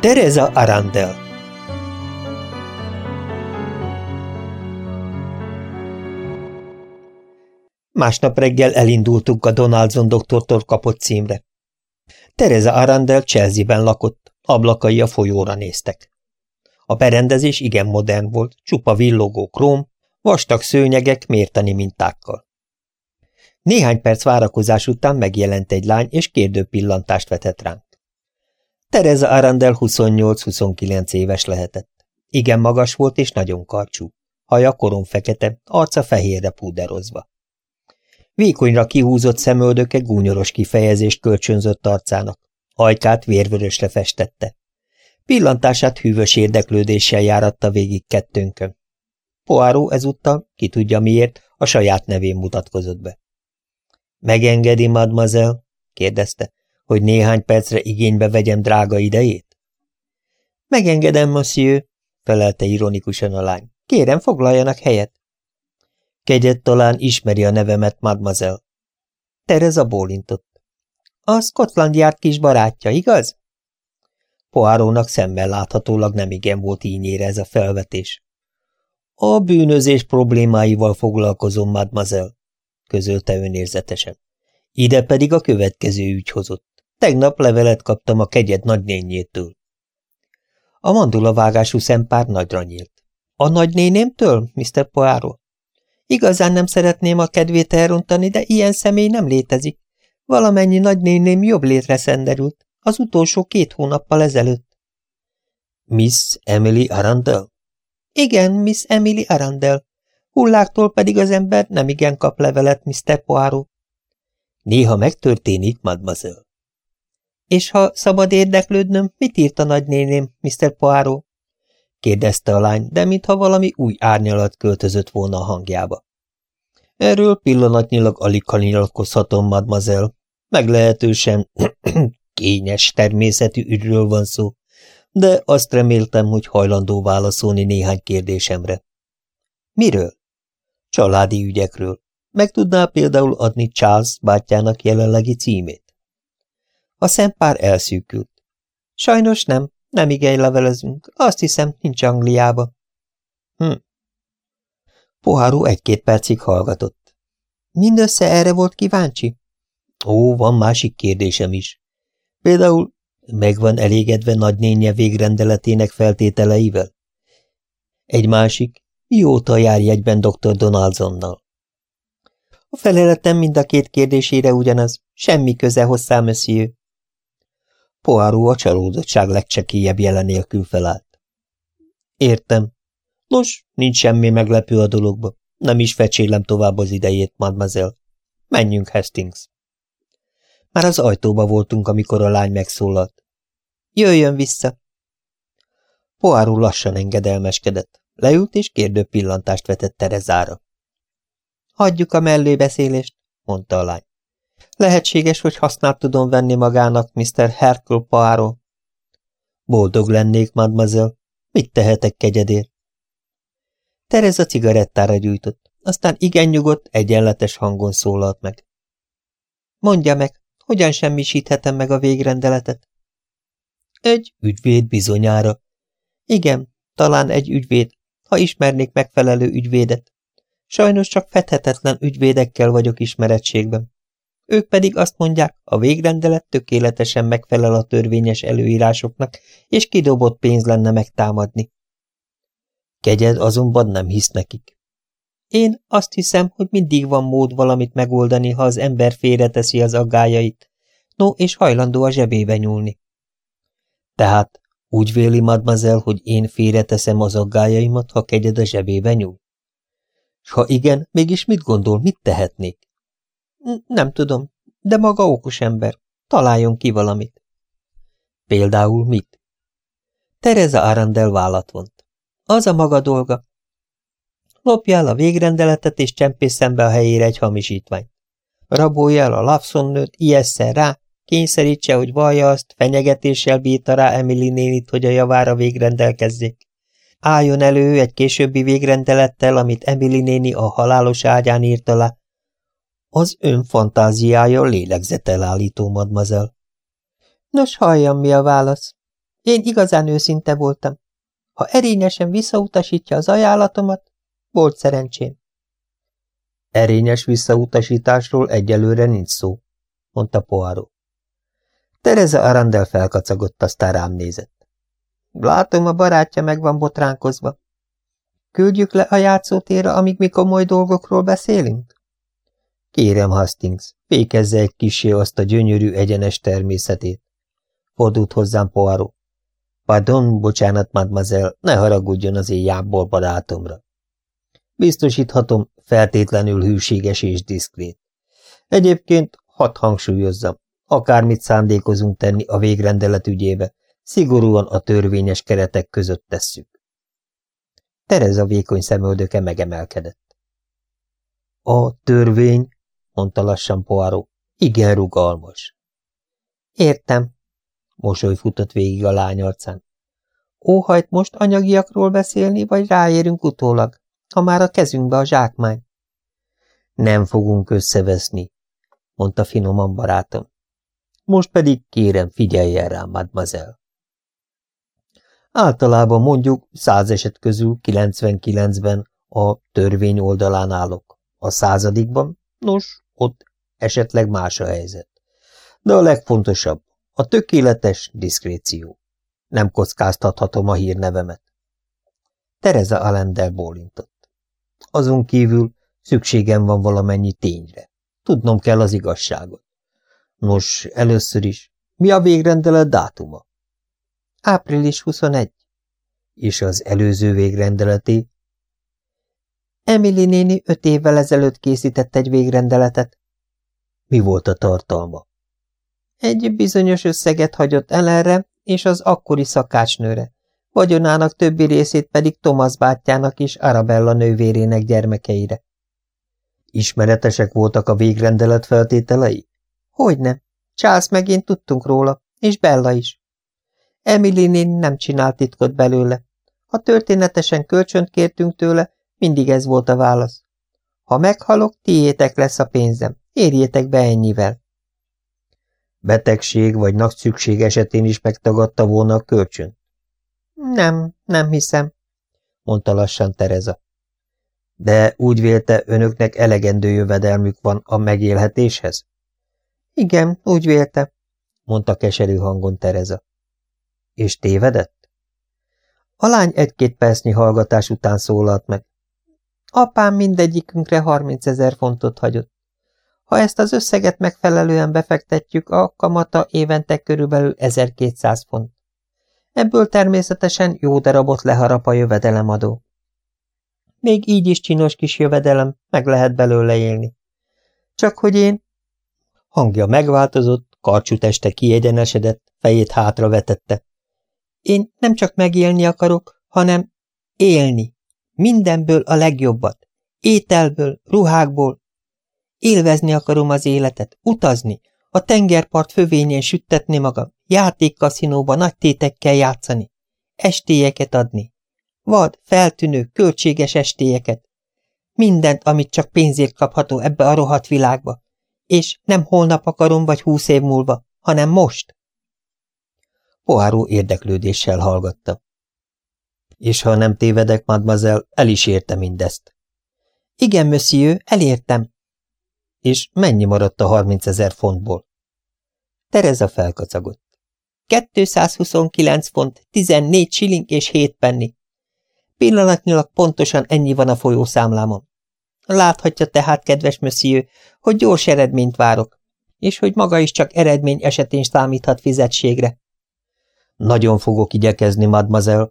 Teresa Arandel Másnap reggel elindultunk a Donaldson doktortól kapott címre. Teresa Arandel Chelsea-ben lakott, ablakai a folyóra néztek. A berendezés igen modern volt, csupa villogó króm, vastag szőnyegek mértani mintákkal. Néhány perc várakozás után megjelent egy lány, és kérdő pillantást vetett ránk. Tereza Arandel 28-29 éves lehetett. Igen magas volt és nagyon karcsú. Haja korom fekete, arca fehérre púderozva. Vékonyra kihúzott szemöldöke gúnyoros kifejezést kölcsönzött arcának. Ajkát vérvörösre festette. Pillantását hűvös érdeklődéssel járatta végig kettőnkön. Poáró ezúttal, ki tudja miért, a saját nevén mutatkozott be. Megengedi, mademoiselle? kérdezte, hogy néhány percre igénybe vegyem drága idejét? Megengedem, monsieur, felelte ironikusan a lány. Kérem, foglaljanak helyet. Kegyet talán ismeri a nevemet, mademoiselle. Tereza bólintott. A Scotland Yard kis barátja, igaz? Poárónak szemmel láthatólag nem igen volt ínyére ez a felvetés. A bűnözés problémáival foglalkozom, mademoiselle, közölte önérzetesen. Ide pedig a következő ügy hozott. Tegnap levelet kaptam a kegyed nagynényétől. A mandulavágású szempár nagyra nyílt. A nagynénémtől, Mr. Poirot? Igazán nem szeretném a kedvét elrontani, de ilyen személy nem létezik. Valamennyi nagynéném jobb létre szenderült, az utolsó két hónappal ezelőtt. Miss Emily Arundel? Igen, Miss Emily Arundel. Hulláktól pedig az ember nem igen kap levelet, Mr. Poirot. Néha megtörténik, mademoiselle. És ha szabad érdeklődnöm, mit írt a nagynéném, Mr. Poirot? kérdezte a lány, de mintha valami új árnyalat költözött volna a hangjába. Erről pillanatnyilag alig nyilatkozhatom, mademoiselle. Meglehetősen kényes természetű ügyről van szó, de azt reméltem, hogy hajlandó válaszolni néhány kérdésemre. Miről? Családi ügyekről. Meg tudná például adni Charles bátyjának jelenlegi címét? A szempár elszűkült. Sajnos nem, nem igen levelezünk. Azt hiszem, nincs Angliába. Hm. Poháró egy-két percig hallgatott. Mindössze erre volt kíváncsi? Ó, van másik kérdésem is. Például megvan elégedve nagynénye végrendeletének feltételeivel? Egy másik, mióta jár jegyben dr. Donaldsonnal? A feleletem mind a két kérdésére ugyanaz, semmi köze hozzá, monsieur. Poáró a csalódottság legcsekélyebb jelen nélkül felállt. Értem. Nos, nincs semmi meglepő a dologba. Nem is fecsélem tovább az idejét, mademoiselle. Menjünk, Hastings. Már az ajtóba voltunk, amikor a lány megszólalt. Jöjjön vissza! Poáró lassan engedelmeskedett. Leült és kérdő pillantást vetett Terezára. Hagyjuk a mellébeszélést, mondta a lány. Lehetséges, hogy hasznát tudom venni magának, Mr. Hercule Poirot. Boldog lennék, mademoiselle. Mit tehetek kegyedért? Tereza cigarettára gyújtott, aztán igen nyugodt, egyenletes hangon szólalt meg. Mondja meg, hogyan semmisíthetem meg a végrendeletet? Egy ügyvéd bizonyára. Igen, talán egy ügyvéd, ha ismernék megfelelő ügyvédet. Sajnos csak fethetetlen ügyvédekkel vagyok ismerettségben. Ők pedig azt mondják, a végrendelet tökéletesen megfelel a törvényes előírásoknak, és kidobott pénz lenne megtámadni. Kegyed azonban nem hisz nekik. Én azt hiszem, hogy mindig van mód valamit megoldani, ha az ember félreteszi az aggájait, no, és hajlandó a zsebébe nyúlni. Tehát úgy véli, mademoiselle, hogy én félreteszem az aggájaimat, ha kegyed a zsebébe nyúl? S ha igen, mégis mit gondol, mit tehetnék? Nem tudom, de maga okos ember. Találjon ki valamit. Például mit? Tereza Arandel vállat vont. Az a maga dolga. El a végrendeletet, és csempész szembe a helyére egy hamisítványt. Rabolja el a Lawson ijesszel rá, kényszerítse, hogy vallja azt, fenyegetéssel bírta rá Emily nénit, hogy a javára végrendelkezzék. Álljon elő egy későbbi végrendelettel, amit Emily néni a halálos ágyán írt alá, az ön fantáziája lélegzetelállító, madmazel. Nos, halljam, mi a válasz. Én igazán őszinte voltam. Ha erényesen visszautasítja az ajánlatomat, volt szerencsém. Erényes visszautasításról egyelőre nincs szó, mondta Poirot. Tereza Arandel felkacagott, aztán rám nézett. Látom, a barátja meg van botránkozva. Küldjük le a játszótérre, amíg mi komoly dolgokról beszélünk? Kérem, Hastings, fékezze egy kisé azt a gyönyörű, egyenes természetét. Fordult hozzám Poirot. Pardon, bocsánat, mademoiselle, ne haragudjon az én jából barátomra. Biztosíthatom, feltétlenül hűséges és diszkrét. Egyébként hadd hangsúlyozzam, akármit szándékozunk tenni a végrendelet ügyébe, szigorúan a törvényes keretek között tesszük. Tereza vékony szemöldöke megemelkedett. A törvény, mondta lassan Poirot, igen rugalmas. Értem, mosoly futott végig a lány arcán. Óhajt most anyagiakról beszélni, vagy ráérünk utólag, ha már a kezünkbe a zsákmány? Nem fogunk összeveszni, mondta finoman barátom. Most pedig kérem, figyeljen rám, mademoiselle. Általában mondjuk száz eset közül 99-ben a törvény oldalán állok. A századikban, nos, ott esetleg más a helyzet. De a legfontosabb, a tökéletes diszkréció. Nem kockáztathatom a hírnevemet. Tereza Allendel bólintott. Azon kívül szükségem van valamennyi tényre. Tudnom kell az igazságot. Nos, először is, mi a végrendelet dátuma? Április 21. És az előző végrendeleté? Emily néni öt évvel ezelőtt készített egy végrendeletet. Mi volt a tartalma? Egy bizonyos összeget hagyott el erre, és az akkori szakácsnőre. Vagyonának többi részét pedig Thomas bátyjának és Arabella nővérének gyermekeire. Ismeretesek voltak a végrendelet feltételei? Hogyne. Charles meg én tudtunk róla, és Bella is. Emily nem csinált titkot belőle. Ha történetesen kölcsönt kértünk tőle, mindig ez volt a válasz. Ha meghalok, tiétek lesz a pénzem. Érjétek be ennyivel. Betegség vagy nagy szükség esetén is megtagadta volna a kölcsön? Nem, nem hiszem, mondta lassan Tereza. De úgy vélte, önöknek elegendő jövedelmük van a megélhetéshez? Igen, úgy vélte, mondta keserű hangon Tereza. És tévedett? A lány egy-két percnyi hallgatás után szólalt meg. Apám mindegyikünkre harminc ezer fontot hagyott. Ha ezt az összeget megfelelően befektetjük, a kamata évente körülbelül 1200 font. Ebből természetesen jó darabot leharap a jövedelemadó. Még így is csinos kis jövedelem, meg lehet belőle élni. Csak hogy én... Hangja megváltozott, karcsú teste kiegyenesedett, fejét hátra vetette. Én nem csak megélni akarok, hanem élni. Mindenből a legjobbat. Ételből, ruhákból. Élvezni akarom az életet, utazni, a tengerpart fövényén süttetni magam, játékkaszinóba nagy tétekkel játszani, estélyeket adni. Vad, feltűnő, költséges estélyeket. Mindent, amit csak pénzért kapható ebbe a rohadt világba. És nem holnap akarom, vagy húsz év múlva, hanem most. Poáró érdeklődéssel hallgatta. És ha nem tévedek, mademoiselle, el is érte mindezt. Igen, monsieur, elértem. És mennyi maradt a harminc ezer fontból? Tereza felkacagott. 229 font, 14 shilling és 7 penny. Pillanatnyilag pontosan ennyi van a folyószámlámon. Láthatja tehát, kedves monsieur, hogy gyors eredményt várok, és hogy maga is csak eredmény esetén számíthat fizetségre. Nagyon fogok igyekezni, mademoiselle,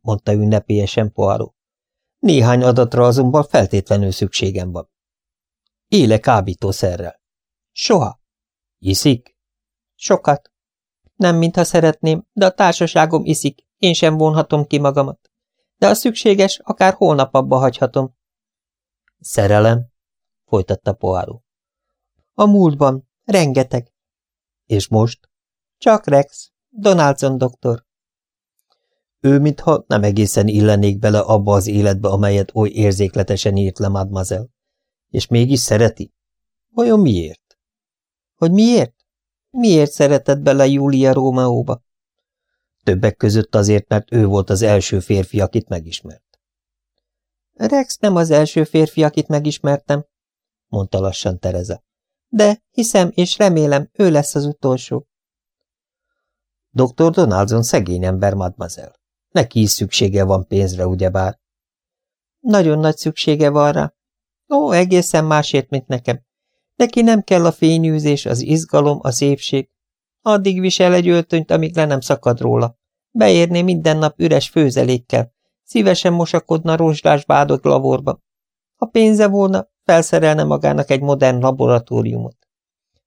mondta ünnepélyesen Poirot. Néhány adatra azonban feltétlenül szükségem van. Éle kábítószerrel. Soha. Iszik? Sokat. Nem, mintha szeretném, de a társaságom iszik, én sem vonhatom ki magamat. De a szükséges, akár holnap abba hagyhatom. Szerelem? folytatta Poirot. A múltban. Rengeteg. És most? Csak Rex. Donaldson doktor. Ő mintha nem egészen illenék bele abba az életbe, amelyet oly érzékletesen írt le mademoiselle. És mégis szereti? Vajon miért? Hogy miért? Miért szeretett bele Júlia Rómeóba? Többek között azért, mert ő volt az első férfi, akit megismert. Rex nem az első férfi, akit megismertem, mondta lassan Tereza. De hiszem és remélem, ő lesz az utolsó. Dr. Donaldson szegény ember, mademoiselle. Neki is szüksége van pénzre, ugyebár? Nagyon nagy szüksége van rá. Ó, egészen másért, mint nekem. Neki nem kell a fényűzés, az izgalom, a szépség. Addig visel egy öltönyt, amíg le nem szakad róla. Beérné minden nap üres főzelékkel. Szívesen mosakodna rozsdás bádog laborba. Ha pénze volna, felszerelne magának egy modern laboratóriumot.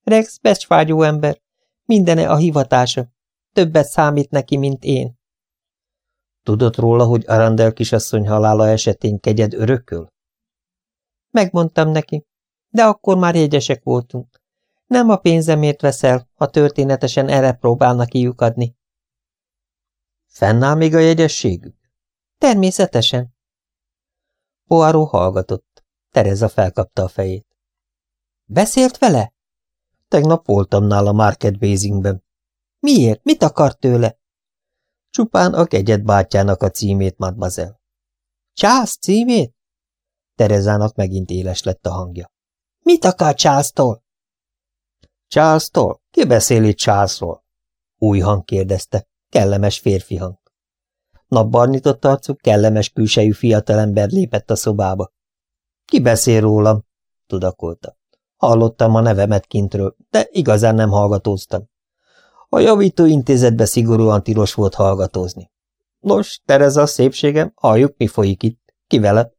Rex becsvágyó ember. Mindene a hivatása. Többet számít neki, mint én. Tudott róla, hogy Arandel kisasszony halála esetén kegyed örököl? Megmondtam neki, de akkor már jegyesek voltunk. Nem a pénzemért veszel, ha történetesen erre próbálnak kiukadni. Fennáll még a jegyességük? Természetesen. Poirot hallgatott. Tereza felkapta a fejét. Beszélt vele? Tegnap voltam nála Market Basingben. Miért? Mit akart tőle? Csupán a kegyed bátyjának a címét, mademoiselle. Csász címét? Terezának megint éles lett a hangja. Mit akar Császtól? Charles-tól? Ki beszél itt Charlesról? Új hang kérdezte, kellemes férfi hang. Napbarnitott arcú, kellemes külsejű fiatalember lépett a szobába. Ki beszél rólam? tudakolta. Hallottam a nevemet kintről, de igazán nem hallgatóztam. A javító intézetbe szigorúan tilos volt hallgatózni. Nos, Tereza, szépségem, halljuk, mi folyik itt. Ki vele?